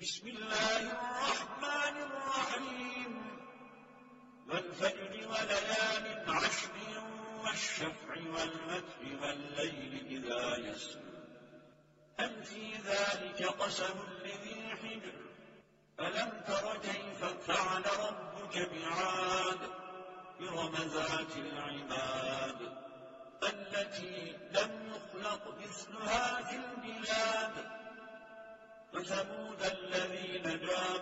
بسم الله الرحمن الرحيم. والفجر وليال عشر والشفع والمتر والليل إذا يسر. هل في ذلك قسم لذي حجر؟ ألم تر كيف فعل ربك بعاد؟ إرم ذات العباد التي لم يخلق مثلها في البلاد. جابوا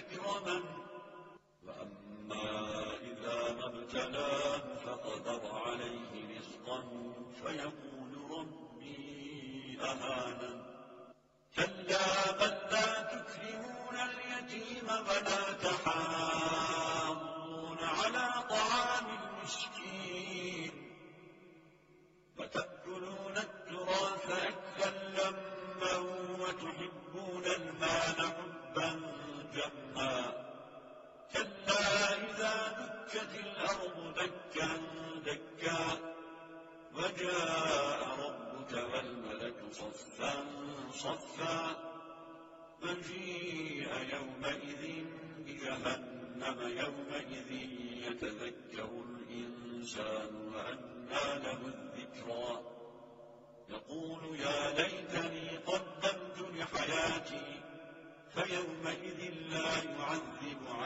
أكرمن وأما إذا ما ابتلاه فقدر عليه رزقه فيقول ربي أهانن كلا بل لا تكرمون اليتيم ولا تحاضون على طعام المسكين. وتأكلون التراث أكلا لما وتحبون تحبون المال حبا. جما كلا إذا دكت الأرض دكا دكا. وجاء ربك والملك صفا صفا. وجيء يومئذ بجهنم يومئذ يتذكر الإنسان وأنى له الذكرى. يقول يا ليتني